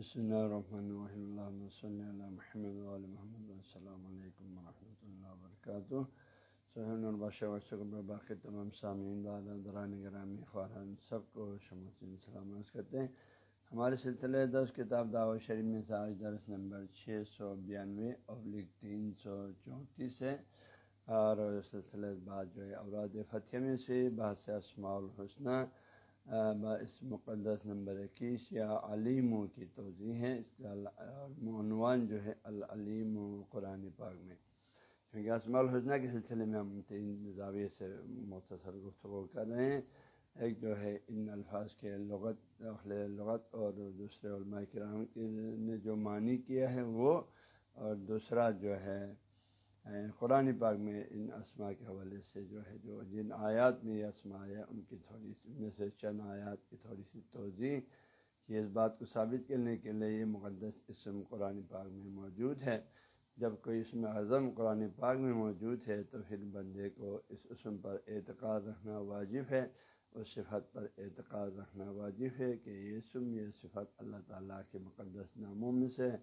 بسم اللہ الرحمن الرحیم اللہ صلی اللہ محمد علیہ محمد السلام علیکم ورحمۃ اللہ وبرکاتہ سہن الباشہ باقی تمام سامعین دوران گرامی خوران سب کو شمسین سلامت کرتے ہیں ہمارے سلسلے دس کتاب دعوت شریف میں سے آج درس نمبر چھ سو بیانوے ابلک تین سو چونتیس ہے اور سلسلے بعد جو ہے اوراد فتح میں سے بحث اسماع الحسنہ اس مقدس نمبر اکیس یا علیم کی توضیع ہے اس کا عنوان جو ہے العلیم قرآن پاک میں۔ کیونکہ اسماع الحسنہ کے سلسلے میں ہم تین زاویے سے مختصر گفتگو کر رہے ہیں۔ ایک جو ہے ان الفاظ کے لغت لغت، اور دوسرے علماء کرام نے جو معنی کیا ہے وہ، اور دوسرا جو ہے قرآن پاک میں ان اسما کے حوالے سے جو ہے، جو جن آیات میں یہ اسما ہے، ان کی تھوڑی سی میں سے چند آیات کی تھوڑی سی توضیع کہ اس بات کو ثابت کرنے کے لیے یہ مقدس اسم قرآن پاک میں موجود ہے۔ جب کوئی اسم اعظم قرآن پاک میں موجود ہے تو پھر بندے کو اس اسم پر اعتقاد رکھنا واجب ہے۔ اس صفت پر اعتقاد رکھنا واجب ہے کہ یہ اسم، یہ صفت اللہ تعالیٰ کے مقدس ناموں میں سے ہے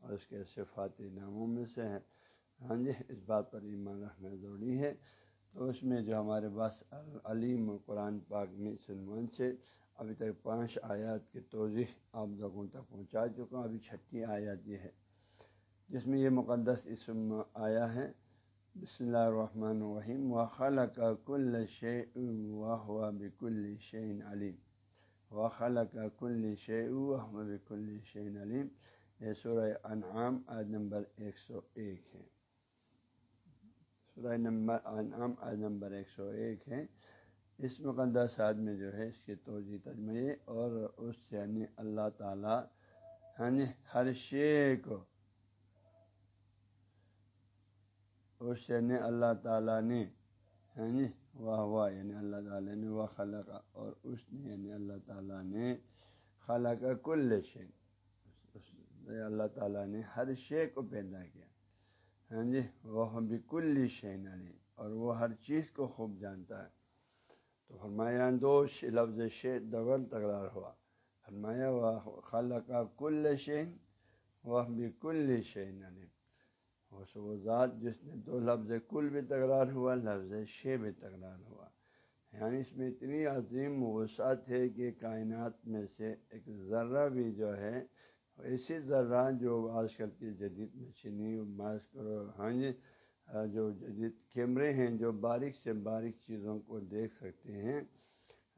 اور اس کے صفاتی ناموں میں سے ہے ہاں جی اس بات پر ایمان رکھنا ضروری ہے۔ تو اس میں جو ہمارے پاس علیم قرآن پاک میں سلمان سے ابھی تک پانچ آیات کی توضیح آپ لوگوں تک پہنچا چکا ہوں۔ ابھی چھٹی آیات یہ ہے۔ جس میں یہ مقدس اسم آیا ہے۔ بسم اللہ الرحمن الرحیم۔ و خلا کا کل شے و بکل شعین علیم و خلا کا کل شے و بکل شعین علیم یہ سورہ انعام عید نمبر ایک سو ایک ہے۔ سورہ نمبر انعام نمبر ایک سو ایک ہے۔ اس مقدس آج میں جو ہے اس کی توجہ تجمے اور اس یعنی اللہ تعالیٰ یعنی ہر شے کو اس یعنی اللہ تعالیٰ نے یعنی واہ واہ یعنی اللہ تعالیٰ نے، وہ خلق اور اس نے یعنی اللہ تعالیٰ نے خلق کل شے۔ اللہ تعالیٰ نے ہر شے کو پیدا کیا۔ ہاں جی وہ بکل شین علی، اور وہ ہر چیز کو خوب جانتا ہے۔ تو فرمایا، دو لفظ شے دغل تکرار ہوا۔ فرمایا، وہ خالہ کا کل شین وہ بکل شین علی۔ وہ ذات جس نے دو لفظ کل بھی تکرار ہوا، لفظ شے بھی تکرار ہوا۔ یعنی اس میں اتنی عظیم وسعت ہے کہ کائنات میں سے ایک ذرہ بھی جو ہے ایسی ذرات جو آج کل کی جدید مشینی ماسک ہاں جی جو جدید کیمرے ہیں جو باریک سے باریک چیزوں کو دیکھ سکتے ہیں،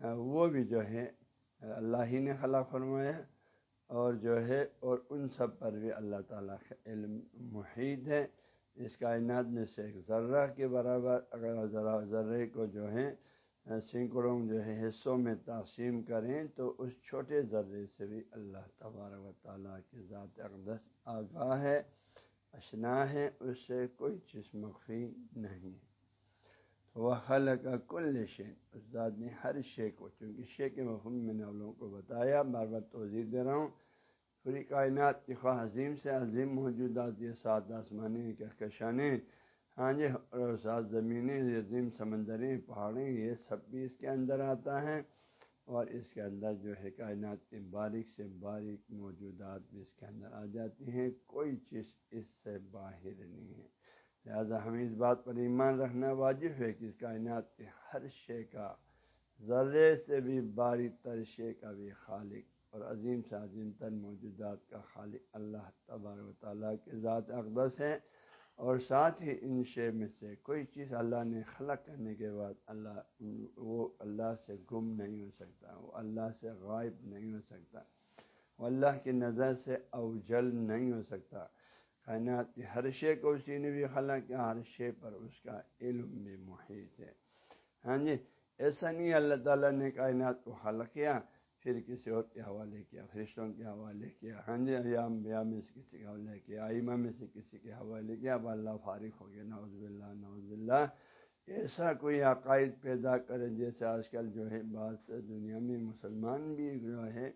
وہ بھی جو ہے، اللہ ہی نے خلا فرمایا اور جو ہے، اور ان سب پر بھی اللہ تعالیٰ کا علم محیط ہے۔ اس کائنات میں سے ایک ذرہ کے برابر، اگر ذرا ذرے کو جو ہے سینکڑوں جو ہے حصوں میں تقسیم کریں تو اس چھوٹے ذرے سے بھی اللہ تبارک و تعالیٰ کی ذات اقدس آگاہ ہے، اشنا ہے، اس سے کوئی چیز مخفی نہیں ہے۔ تو وہ حل کا کل شے اس ذات نے ہر شے کو، چونکہ شے کے مفہوم میں نے لوگوں کو بتایا، بار بار توضیع دے رہا ہوں۔ پوری کائنات کی خواہ عظیم سے عظیم موجودات، یہ سات آسمانی کہکشانیں ہاں جی اور سات زمینیں عظیم سمندریں، پہاڑیں، یہ سب بھی اس کے اندر آتا ہے۔ اور اس کے اندر جو ہے کائنات کی باریک سے باریک موجودات بھی اس کے اندر آ جاتی ہیں۔ کوئی چیز اس سے باہر نہیں ہے۔ لہذا ہمیں اس بات پر ایمان رکھنا واجب ہے کہ اس کائنات کے ہر شے کا ذرے سے بھی باریک تر شے کا بھی خالق اور عظیم سے عظیم تر موجودات کا خالق اللہ تبار و تعالیٰ کے ذات اقدس ہے۔ اور ساتھ ہی ان شے میں سے کوئی چیز اللہ نے خلق کرنے کے بعد اللہ، وہ اللہ سے گم نہیں ہو سکتا، وہ اللہ سے غائب نہیں ہو سکتا، وہ اللہ کی نظر سے اوجل نہیں ہو سکتا۔ کائنات کی ہر شے کو اسی نے بھی خلق کیا ہر شے پر اس کا علم بھی محیط ہے۔ ہاں جی ایسا نہیں اللہ تعالیٰ نے کائنات کو خلق کیا۔ پھر کسی اور کے حوالے کیا، فرشتوں کے حوالے کیا ہاں جی ایام بیا میں سے کسی کے حوالے کیا آئمہ میں سے کسی کے حوالے کیا، اب اللہ فارغ ہو گیا نوز باللہ نوز باللہ۔ ایسا کوئی عقائد پیدا کرے جیسے آج کل جو ہے بعض دنیا میں مسلمان بھی جو ہے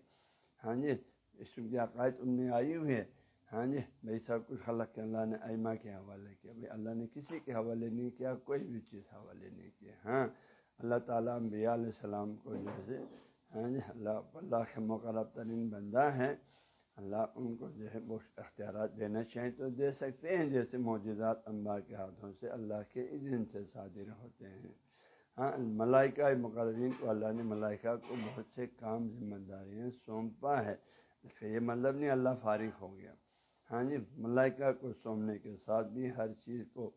ہاں جی اس کے عقائد ان میں آئی ہوئی ہے ہاں جی بھائی سب کچھ خلق کے اللہ نے ائمہ کے حوالے کیا، بھائی اللہ نے کسی کے حوالے نہیں کیا، کوئی بھی چیز حوالے نہیں کیا ہاں۔ اللہ تعالیٰ انبیاء علیہ السلام کو جیسے ہاں جی اللہ اللہ کے مقرب ترین بندہ ہے اللہ ان کو جو ہے وہ اختیارات دینا چاہیں تو دے سکتے ہیں، جیسے موجودات انبا کے ہاتھوں سے اللہ کے اذن سے صادر ہوتے ہیں۔ ہاں ملائکہ مقررین کو اللہ نے، ملائکہ کو بہت سے کام ذمہ داریاں سونپا ہے، اس کا یہ مطلب نہیں اللہ فارغ ہو گیا۔ ہاں جی ملائکہ کو سونپنے کے ساتھ بھی ہر چیز کو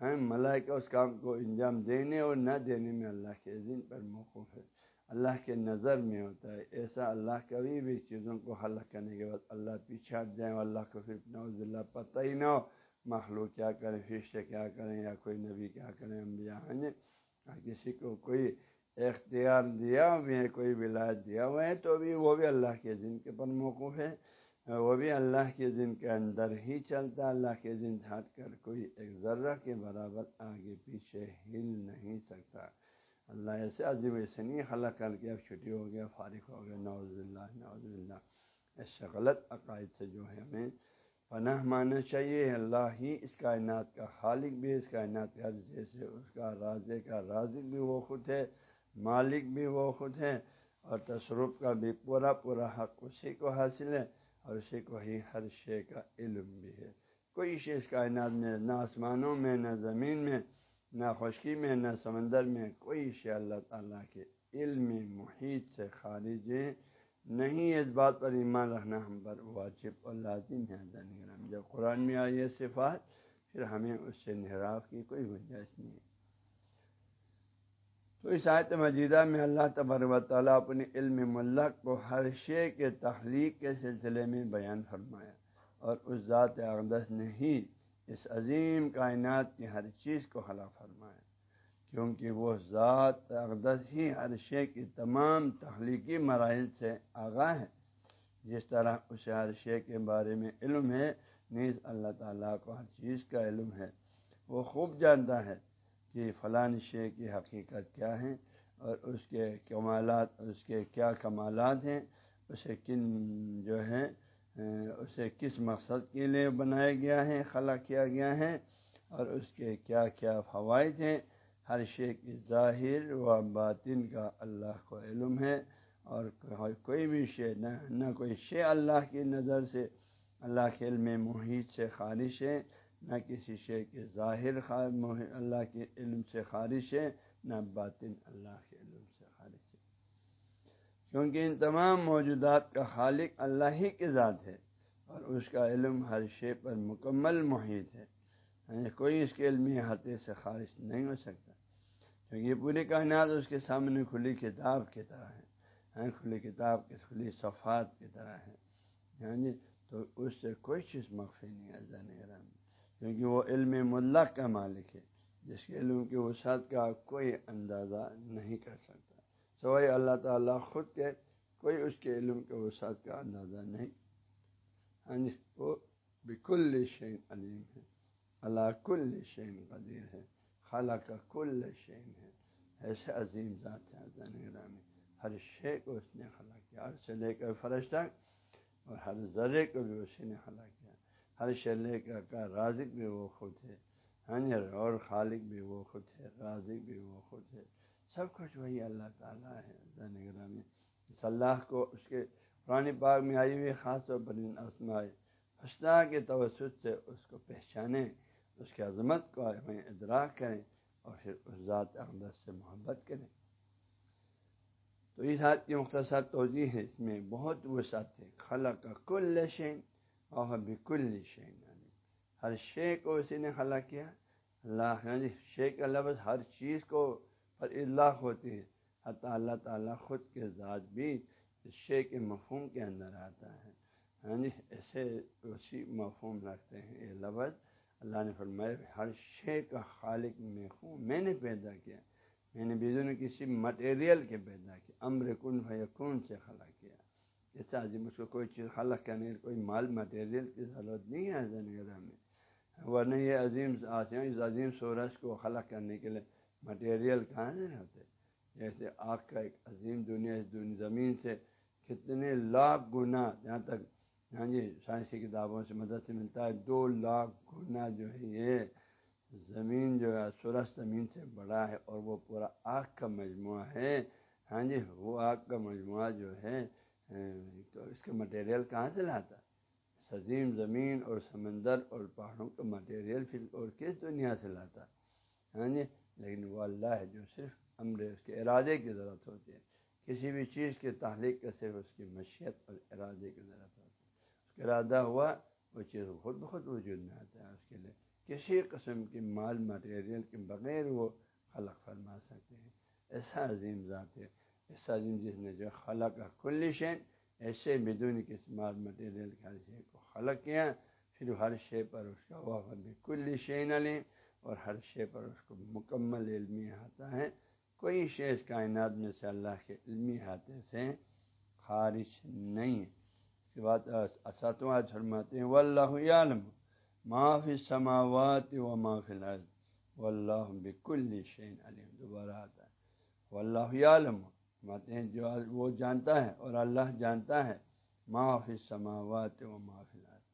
ہاں ملائکہ اس کام کو انجام دینے اور نہ دینے میں اللہ کے عظیم پر موقف ہے۔ اللہ کے نظر میں ہوتا ہے۔ ایسا اللہ کبھی بھی چیزوں کو حل کرنے کے بعد اللہ پیچھے ہٹ جائیں اللہ کو پھر نوز اللہ پتہ ہی نہ ہو مخلوق کیا کریں، فرشتے کیا کریں یا کوئی نبی کیا کریں، انبیاء ہاں جی۔ کسی کو کوئی اختیار دیا بھی ہے، کوئی ولایت دیا ہوا ہے، تو بھی وہ بھی اللہ کے دن کے پر موقف ہے۔ وہ بھی اللہ کے دن کے اندر ہی چلتا اللہ کے دن ہٹ کر کوئی ایک ذرہ کے برابر آگے پیچھے ہل نہیں سکتا۔ اللہ ایسے عظیم ایسے نہیں خلا کر کے اب چھٹی ہو گیا، فارغ ہو گیا نوز اللہ نوز اللہ ایسے غلط عقائد سے جو ہے ہمیں پناہ ماننا چاہیے۔ اللہ ہی اس کائنات کا خالق بھی، اس کائنات کا جیسے اس کا رازے کا رازق بھی وہ خود ہے، مالک بھی وہ خود ہے۔ اور تصرف کا بھی پورا پورا حق اسی کو حاصل ہے، اور اسی کو ہی ہر شے کا علم بھی ہے۔ کوئی شے اس کائنات میں، نہ آسمانوں میں، نہ زمین میں نہ خشکی میں، نہ سمندر میں، کوئی شے اللہ تعالیٰ کے علم محیط سے خارج ہے نہیں، اس بات پر ایمان رکھنا ہم پر واجب اور لازم ہے گرام جب قرآن میں آئی ہے صفات، پھر ہمیں اس سے نہراف کی کوئی گنجائش نہیں ہے۔ تو اس آیت مجیدہ میں اللہ تبر و تعالیٰ اپنے علم ملک کو ہر شے کے تخلیق کے سلسلے میں بیان فرمایا اور اس ذات اقدس نے ہی اس عظیم کائنات کی ہر چیز کو خلا فرمایا کیونکہ وہ ذات اقدس ہی ہر شے کی تمام تخلیقی مراحل سے آگاہ ہے۔ جس طرح اسے ہر شے کے بارے میں علم ہے، نیز اللہ تعالیٰ کو ہر چیز کا علم ہے۔ وہ خوب جانتا ہے کہ فلاں شے کی حقیقت کیا ہے اور اس کے کمالات، اس کے کیا کمالات ہیں، اسے کن جو ہے اسے کس مقصد کے لیے بنایا گیا ہے، خلا کیا گیا ہے، اور اس کے کیا کیا فوائد ہیں، ہر شے کی ظاہر و باطن کا اللہ کو علم ہے، اور کوئی بھی شے نہ نہ کوئی شے اللہ کی نظر سے، اللہ کے علم محیط سے خارش ہے، نہ کسی شے کے ظاہر اللہ کے علم سے خارش ہے، نہ باطن اللہ کے علم سے خارش ہے۔ کیونکہ ان تمام موجودات کا خالق اللہ ہی کے ذات ہے اور اس کا علم ہر شے پر مکمل محیط ہے۔ یعنی کوئی اس کے علمی احاطے سے خارج نہیں ہو سکتا۔ کیونکہ یہ پوری کائنات اس کے سامنے کھلی کتاب کی طرح ہے۔ یعنی کھلی کتاب کی، کھلی صفات کی طرح ہے۔ ہاں جی تو اس سے کوئی چیز مخفی نہیں ہے زین کیونکہ وہ علم ملک کا مالک ہے، جس کے علم کی وسعت کا کوئی اندازہ نہیں کر سکتا۔ سوائے اللہ تعالیٰ خود کے کوئی اس کے علم کے وسعت کا اندازہ نہیں۔ ہاں جی وہ بالکل شین علیم ہے۔ اللہ کل شین قدیر ہے۔ خالہ کا کل شین ہے۔ ایسے عظیم ذات ہے میں ہر شے کو اس نے خلا کیا۔ ہر سے لے کر فرش تک اور ہر ذرے کو بھی اسی نے خلا کیا۔ ہر شے لے کر کا رازق بھی وہ خود ہے۔ ہاں جی، اور خالق بھی وہ خود ہے، رازق بھی وہ خود ہے۔ سب کچھ وہی اللہ تعالیٰ ہے زین اس اللہ کو، اس کے پرانی پاک میں آئی ہوئی خاص طور پر ان آسمائے حسنا کے توسط سے اس کو پہچانیں، اس کی عظمت کو ہمیں ادراک کریں اور پھر اس ذات اقدس سے محبت کریں۔ تو اس حد کی مختصر توجہ ہے، اس میں بہت وسعت ہے۔ خلا کا کل شین اور بھی کل شین یعنی ہر شے کو اسی نے خلا کیا۔ اللہ یعنی جی شے کا لفظ، ہر چیز کو پر اطلاق ہوتی ہے۔ حتیٰ اللہ تعالیٰ خود کے ذات بھی اس شے کے مفہوم کے اندر آتا ہے۔ ہاں جی ایسے اسی مفہوم رکھتے ہیں۔ یہ لفظ اللہ نے فرمایا ہر شے کا خالق میں ہوں میں نے پیدا کیا۔ میں نے بدون کسی مٹیریل کے پیدا کیا۔ امر کن کن سے خلا کیا۔ ایسا عظیم اس کو کوئی چیز خلق کرنے کوئی مال مٹیریل کی ضرورت نہیں ہے زنگرہ میں ورنہ یہ عظیم اس عظیم سورج کو خلق کرنے کے لیے مٹیریل کہاں سے ہوتے جیسے آگ کا ایک عظیم دنیا اس زمین سے کتنے لاکھ گنا جہاں تک ہاں جی سائنسی کتابوں سے مدد سے ملتا ہے، دو لاکھ گنا جو ہے یہ زمین جو ہے سورج زمین سے بڑا ہے اور وہ پورا آگ کا مجموعہ ہے۔ ہاں جی وہ آگ کا مجموعہ جو ہے، تو اس کا مٹیریل کہاں سے لاتا؟ سزیم زمین اور سمندر اور پہاڑوں کا مٹیریل پھر اور کس دنیا سے لاتا؟ ہاں جی لیکن وہ اللہ ہے جو صرف امر اس کے ارادے کی ضرورت ہوتی ہے۔ کسی بھی چیز کے تعلیق کا صرف اس کی مشیت اور ارادے کی ضرورت ہوتی ہے۔ اس کا ارادہ ہوا، وہ چیز خود بخود وجود میں آتا ہے۔ اس کے لیے کسی قسم کی مال مٹیریل کے بغیر وہ خلق فرما سکتے ہیں۔ ایسا عظیم ذات ہے۔ ایسا عظیم جس نے جو خلق کل شین ایسے بدون کس مال مٹیریل کے ہر شے کو خلق کیا، پھر ہر شے پر اس کا وقت بھی کل شین علیم اور ہر شے پر اس کو مکمل علمی آتا ہے کوئی شے اس کائنات میں سے اللہ کے علمی ہاتھے سے خارج نہیں ہے۔ اس کے بعد اساتواں فرماتے ہیں و اللہ عالم معافی سماوات و معاف الارض و اللہ بکل شین علیم۔ دوبارہ آتا ہے۔ و اللہ عالم فرماتے ہیں، جو وہ جانتا ہے اور اللہ جانتا ہے معافی سماوات و معاف الارض۔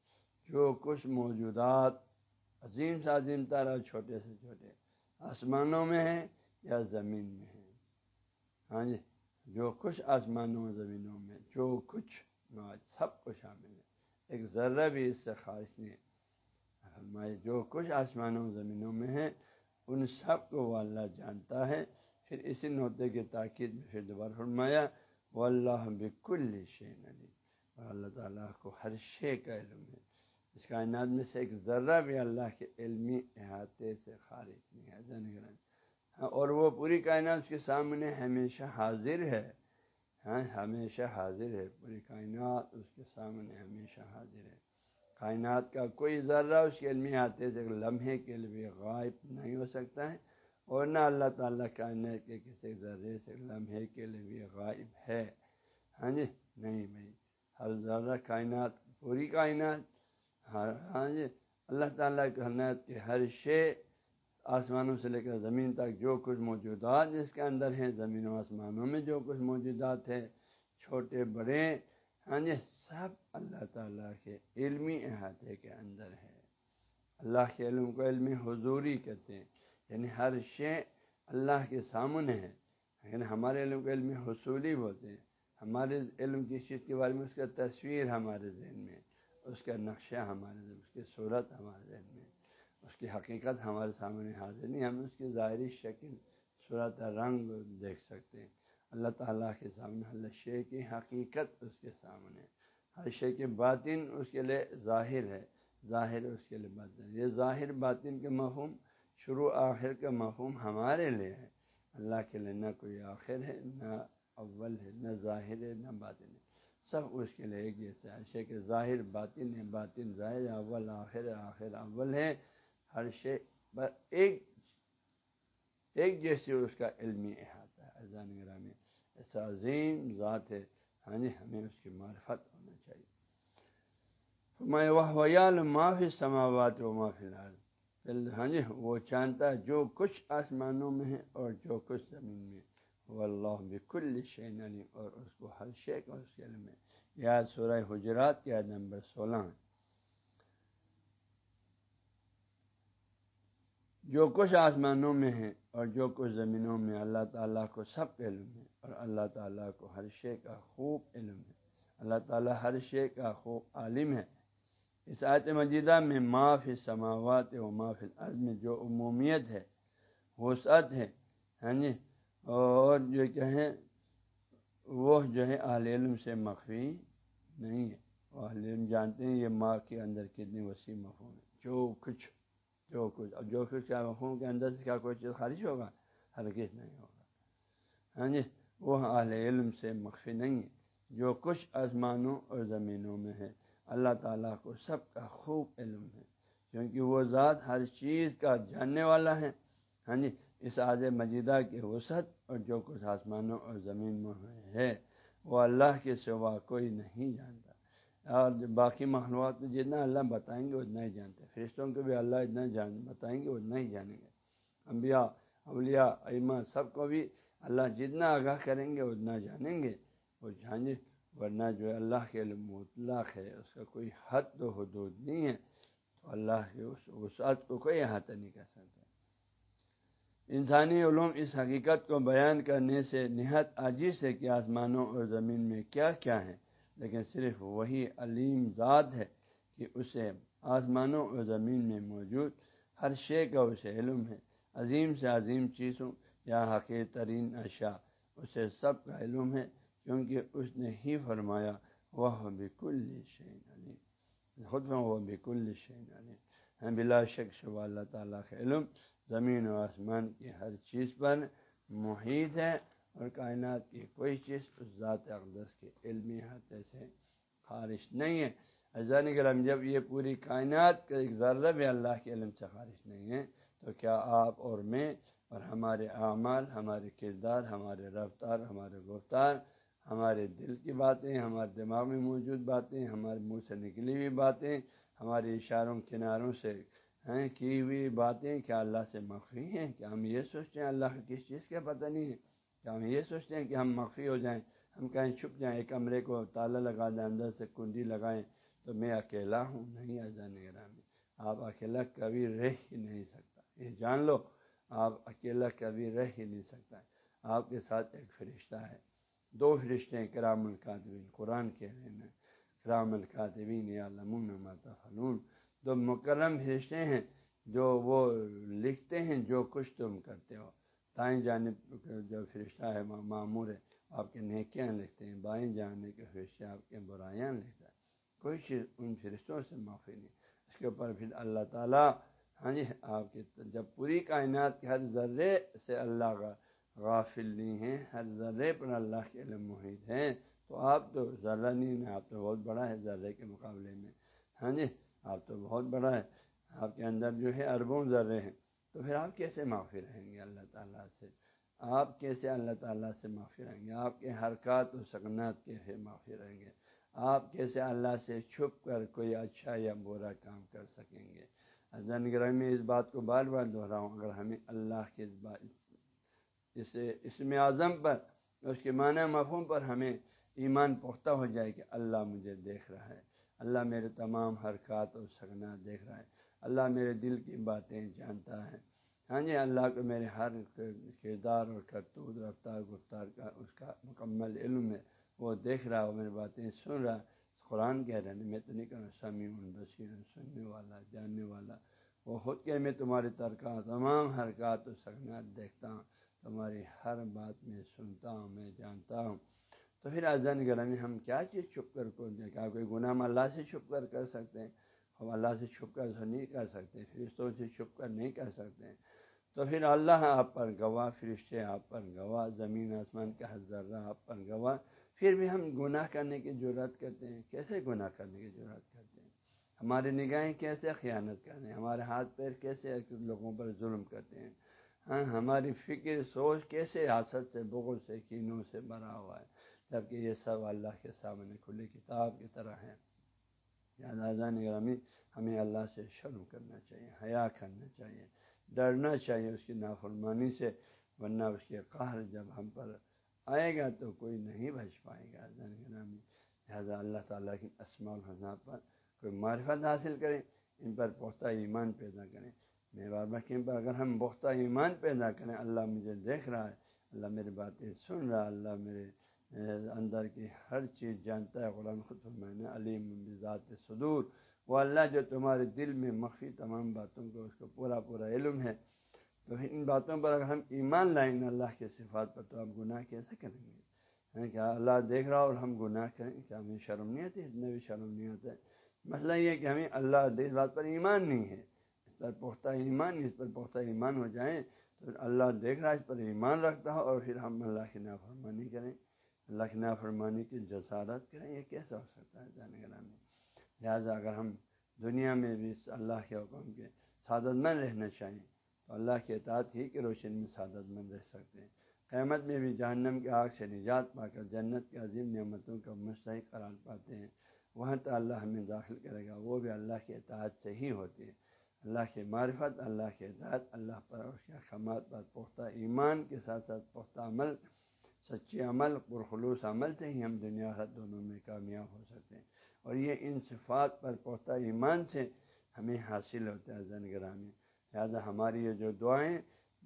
جو کچھ موجودات عظیم سے عظیم تارا، چھوٹے سے چھوٹے۔ آسمانوں میں ہیں یا زمین میں ہے؟ ہاں جی جو کچھ آسمانوں زمینوں میں، جو کچھ سب کو شامل ہے۔ ایک ذرہ بھی اس سے خواہش نہیں ہے۔ جو کچھ آسمانوں زمینوں میں ہے، ان سب کو وہ اللہ جانتا ہے۔ پھر اسی نوتے کی تاکید میں پھر دوبارہ فرمایا وہ اللہ بکل شین علی اور اللہ تعالیٰ کو ہر شے کا علم ہے۔ اس کائنات میں سے ایک ذرہ بھی اللہ کے علمی احاطے سے خارج نہیں ہے ہاں، اور وہ پوری کائنات اس کے سامنے ہمیشہ حاضر ہے۔ ہاں ہمیشہ حاضر ہے، پوری کائنات اس کے سامنے ہمیشہ حاضر ہے۔ کائنات کا کوئی ذرہ اس کے علمی آتے سے لمحے کے لیے غائب نہیں ہو سکتا ہے، اور نہ اللہ تعالیٰ کائنات کے کسی ذرے سے لمحے کے لیے بھی غائب ہے۔ ہاں جی نہیں بھائی، ہر ذرہ کائنات، پوری کائنات ہاں،, ہاں جی۔ اللہ تعالیٰ کی کائنات کے ہر شے آسمانوں سے لے کر زمین تک جو کچھ موجودات جس کے اندر ہیں، زمین و آسمانوں میں جو کچھ موجودات ہیں، چھوٹے، بڑے ہاں جی سب اللہ تعالیٰ کے علمی احاطے کے اندر ہے اللہ کے علم کو علم حضوری کہتے ہیں۔ یعنی ہر شے اللہ کے سامنے ہے۔ یعنی ہمارے علم کو علم حصولی بولتے ہیں۔ ہمارے علم کی چیز کے بارے میں؟ اس کا تصویر ہمارے ذہن میں۔ اس کا نقشہ ہمارے ذہن اس کی صورت ہمارے ذہن میں، اس کی حقیقت ہمارے سامنے حاضر نہیں، ہم اس کی ظاہری شکل، صورت، رنگ دیکھ سکتے ہیں۔ اللہ تعالیٰ کے سامنے ہر شے کی حقیقت اس کے سامنے۔ ہر شے کے باطن اس کے لیے ظاہر ہے، ظاہر اس کے لیے باطن۔ یہ ظاہر باطن کے مفہوم، شروع آخر کا مفہوم ہمارے لیے ہے۔ اللہ کے لیے نہ کوئی آخر ہے، نہ اول ہے، نہ ظاہر ہے، نہ باطن ہے۔ سب اس کے لیے ایک جیسا ہے۔ شے کے ظاہر باطن ہے، باطن ظاہر اول، آخر آخر اول ہے۔ ہر شے ایک ایک جیسے اس کا علمی احاطہ ہے۔ اذان گرامی، ایسا عظیم ذات ہے۔ ہاں جی ہمیں اس کی معرفت ہونا چاہیے۔ میں وہ معافی سماوات و معافی لال ہاں جی وہ جانتا ہے جو کچھ آسمانوں میں ہے اور جو کچھ زمین میں وہ اللہ بکل شین علی اور اس کو ہر شے کا اس کے علم ہے یاد سورہ حجرات، یاد نمبر سولہ۔ جو کچھ آسمانوں میں ہے اور جو کچھ زمینوں میں اللہ تعالیٰ کو سب علم ہے اور اللہ تعالیٰ کو ہر شے کا خوب علم ہے۔ اللہ تعالیٰ ہر شے کا خوب عالم ہے۔ اس آیت مجیدہ میں معافی سماوات و معاف میں جو عمومیت ہے، وسعت ہے ہاں جی اور جو کہیں وہ جو ہے اہل علم سے مخفی نہیں ہے اہل علم جانتے ہیں یہ ماں کے اندر کتنی وسیع مفہوم ہے۔ جو کچھ جو کچھ اب جو کچھ کیا مفہوم کے اندر سے کیا کوئی چیز خارج ہوگا، ہرگز نہیں ہوگا۔ ہاں جی وہ اہل علم سے مخفی نہیں ہے جو کچھ آسمانوں اور زمینوں میں ہے اللہ تعالیٰ کو سب کا خوب علم ہے۔ کیونکہ وہ ذات ہر چیز کا جاننے والا ہے۔ ہاں جی اس آج مجیدہ کی وسعت اور جو کچھ آسمانوں اور زمین میں ہے وہ اللہ کے سوا کوئی نہیں جانتا۔ اور باقی مخلوقات کو جتنا اللہ بتائیں گے اتنا ہی جانتے۔ فرشتوں کو بھی اللہ اتنا جان بتائیں گے اتنا ہی جانیں گے۔ انبیاء، اولیاء ایما سب کو بھی اللہ جتنا آگاہ کریں گے اتنا جانیں گے۔ وہ جانیں، ورنہ جو ہے اللہ کے علم مطلق ہے، اس کا کوئی حد و حدود نہیں ہے۔ تو اللہ کے اس وسعت کو کوئی احاطہ نہیں کر سکتا۔ انسانی علوم اس حقیقت کو بیان کرنے سے نہایت عاجز ہے کہ آسمانوں اور زمین میں کیا کیا ہے، لیکن صرف وہی علیم ذات ہے کہ اسے آسمانوں اور زمین میں موجود ہر شے کا اسے علم ہے۔ عظیم سے عظیم چیزوں یا حقیر ترین اشیاء اسے سب کا علم ہے، کیونکہ اس نے ہی فرمایا وہ بالکل شعین علیم خود وہ بالکل شعین علیم ہاں، بلا شک شبہ اللہ تعالیٰ کا علم زمین و آسمان کی ہر چیز پر محیط ہے اور کائنات کی کوئی چیز اس ذات اقدس کے علمی حاطے سے خارج نہیں ہے۔ ایزان کرم جب یہ پوری کائنات کا ایک ذرہ بھی اللہ کے علم سے خارج نہیں ہے، تو کیا آپ اور میں اور ہمارے اعمال، ہمارے کردار، ہمارے رفتار، ہمارے گفتار، ہمارے دل کی باتیں، ہمارے دماغ میں موجود باتیں، ہمارے منہ سے نکلی ہوئی باتیں، ہمارے اشاروں، کناروں سے کی ہوئی باتیں کیا اللہ سے مخفی ہیں کیا ہم یہ سوچتے ہیں اللہ کس چیز کا پتہ نہیں ہے کیا ہم یہ سوچتے ہیں کہ ہم مخفی ہو جائیں، ہم کہیں چھپ جائیں، ایک کمرے کو تالا لگا دیں، اندر سے کنڈی لگائیں، تو میں اکیلا ہوں، نہیں آ جانے آپ اکیلا کبھی رہ ہی نہیں سکتا۔ یہ جان لو، آپ اکیلا کبھی رہ ہی نہیں سکتا۔ آپ کے ساتھ ایک فرشتہ ہے، دو فرشتے ہیں، کرام الکاتبین، قرآن کے ہیں۔ کرام الکاتبین یا لمون ماتا فلون دو مکرم فرشتے ہیں جو وہ لکھتے ہیں جو کچھ تم کرتے ہو۔ دائیں جانب جو فرشتہ ہے معمور ہے، آپ کے نیکیاں لکھتے ہیں۔ بائیں جانے کے فرشتے آپ کے برائیاں لکھتا ہے۔ کوئی چیز ان فرشتوں سے معافی نہیں۔ اس کے اوپر پھر اللہ تعالیٰ ہاں جی آپ کی جب پوری کائنات کے ہر ذرے سے اللہ کا غافل نہیں ہے ہر ذرے پر اللہ کے علم محیط ہیں۔ تو آپ تو ذرہ نہیں ہے آپ تو بہت بڑا ہے ذرے کے مقابلے میں۔ ہاں جی آپ تو بہت بڑا ہے، آپ کے اندر جو ہے اربوں ذرے ہیں۔ تو پھر آپ کیسے معافی رہیں گے اللہ تعالیٰ سے؟ آپ کیسے اللہ تعالیٰ سے معافی رہیں گے؟ آپ کے حرکات و سکنات کیسے معافی رہیں گے؟ آپ کیسے اللہ سے چھپ کر کوئی اچھا یا برا کام کر سکیں گے؟ زن گرہ میں اس بات کو بار بار دہراؤں، اگر ہمیں اللہ کے اس بات اس اس میں اعظم پر، اس کے معنی مفہوم پر ہمیں ایمان پختہ ہو جائے کہ اللہ مجھے دیکھ رہا ہے۔ اللہ میرے تمام حرکات اور سکنات دیکھ رہا ہے۔ اللہ میرے دل کی باتیں جانتا ہے۔ ہاں جی اللہ کو میرے ہر کردار اور کرتوت، رفتار، گفتار کا، اس کا مکمل علم ہے۔ وہ دیکھ رہا، وہ میری باتیں سن رہا۔ قرآن کہہ رہے ہیں میں تو نہیں کہوں سمیع بصیر، سننے والا، جاننے والا۔ وہ خود کہ میں تمہاری ترکہ، تمام حرکات و سکنات دیکھتا ہوں۔ تمہاری ہر بات میں سنتا ہوں، میں جانتا ہوں۔ تو پھر اذان گرمی ہم کیا چیز چھپ کر کو کیا کوئی گناہ ہم اللہ سے چھپ کر کر سکتے ہیں؟ ہم اللہ سے چھپ کر نہیں کر سکتے، فرشتوں سے چھپ کر نہیں کر سکتے تو پھر اللہ آپ پر گواہ، فرشتے آپ پر گواہ، زمین آسمان کا ذرہ آپ پر گواہ۔ پھر بھی ہم گناہ کرنے کی ضرورت کرتے ہیں۔ کیسے گناہ کرنے کی ضرورت کرتے ہیں؟ ہماری نگاہیں کیسے خیانت کرتے ہیں؟ ہمارے ہاتھ پیر کیسے لوگوں پر ظلم کرتے ہیں؟ ہاں ہماری فکر، سوچ کیسے حاصل سے بغل سے، کینوں سے بھرا ہوا ہے؟ جبکہ یہ سب اللہ کے سامنے کھلی کتاب کی طرح ہے یادازہ نگرامی ہمیں اللہ سے شرم کرنا چاہیے، حیا کرنا چاہیے، ڈرنا چاہیے اس کی نافرمانی سے، ورنہ اس کے قہر جب ہم پر آئے گا تو کوئی نہیں بچ پائے گا۔ گرامی لہٰذا اللہ تعالیٰ کی اسماع الحضا پر کوئی معرفت حاصل کریں، ان پر پختہ ایمان پیدا کریں۔ میں بار بار پر اگر ہم پختہ ایمان پیدا کریں، اللہ مجھے دیکھ رہا ہے، اللہ میری باتیں سن رہا ہے، اللہ میرے اندر کی ہر چیز جانتا ہے قرآن خود میں نے علیم ذات صدور وہ اللہ جو تمہارے دل میں مخفی تمام باتوں کو اس کو پورا پورا علم ہے تو ان باتوں پر اگر ہم ایمان لائیں گے اللہ کے صفات پر تو ہم گناہ کیسے کریں گے کیا اللہ دیکھ رہا اور ہم گناہ کریں کیا ہمیں شرم نہیں آتی اتنے بھی شرم نہیں آتا ہے مسئلہ یہ کہ ہمیں اللہ اس بات پر ایمان نہیں ہے اس پر پختہ ایمان اس پر پختہ ایمان ہو جائیں تو اللہ دیکھ رہا ہے اس پر ایمان رکھتا ہو اور پھر ہم اللہ کی نافرمانی کریں اللہ کی نافرمانی کی جسارت کریں، یہ کیسا ہو سکتا ہے جانے میں لہٰذا اگر ہم دنیا میں بھی اللہ کے حکم کے سعادت مند رہنا چاہیں، تو اللہ کے اطاعت ہی کے روشن میں سعادت مند رہ سکتے ہیں۔ قیامت میں بھی جہنم کے آگ سے نجات پا کر جنت کے عظیم نعمتوں کا مستحق قرار پاتے ہیں۔ وہاں تو اللہ ہمیں داخل کرے گا، وہ بھی اللہ کے اطاعت سے ہی ہوتی ہے۔ اللہ کے معرفت، اللہ کے اطاعت، اللہ پر اور اس کے احکامات پر پختہ ایمان کے ساتھ ساتھ پختہ عمل سچے عمل، پرخلوص عمل سے ہی ہم دنیا ہر دونوں میں کامیاب ہو سکتے ہیں۔ اور یہ ان صفات پر پختہ ایمان سے ہمیں حاصل ہوتا ہے زن گرامی۔ لہٰذا ہماری یہ جو دعائیں،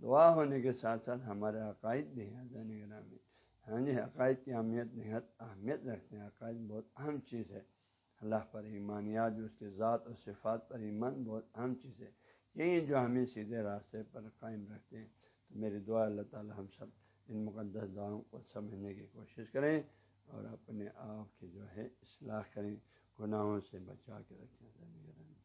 دعا ہونے کے ساتھ ساتھ ہمارے عقائد بھی ہیں گرامی۔ ہاں جی عقائد کی اہمیت نہایت اہمیت رکھتے ہیں۔ عقائد بہت اہم چیز ہے۔ اللہ پر ایمانیات جو اس کے ذات اور صفات پر ایمان بہت اہم چیز ہے۔ یہی جو ہمیں سیدھے راستے پر قائم رکھتے ہیں۔ تو میری دعا اللہ تعالی ہم سب ان مقدس دعاؤں کو سمجھنے کی کوشش کریں اور اپنے آپ کی جو ہے اصلاح کریں، گناہوں سے بچا کے رکھیں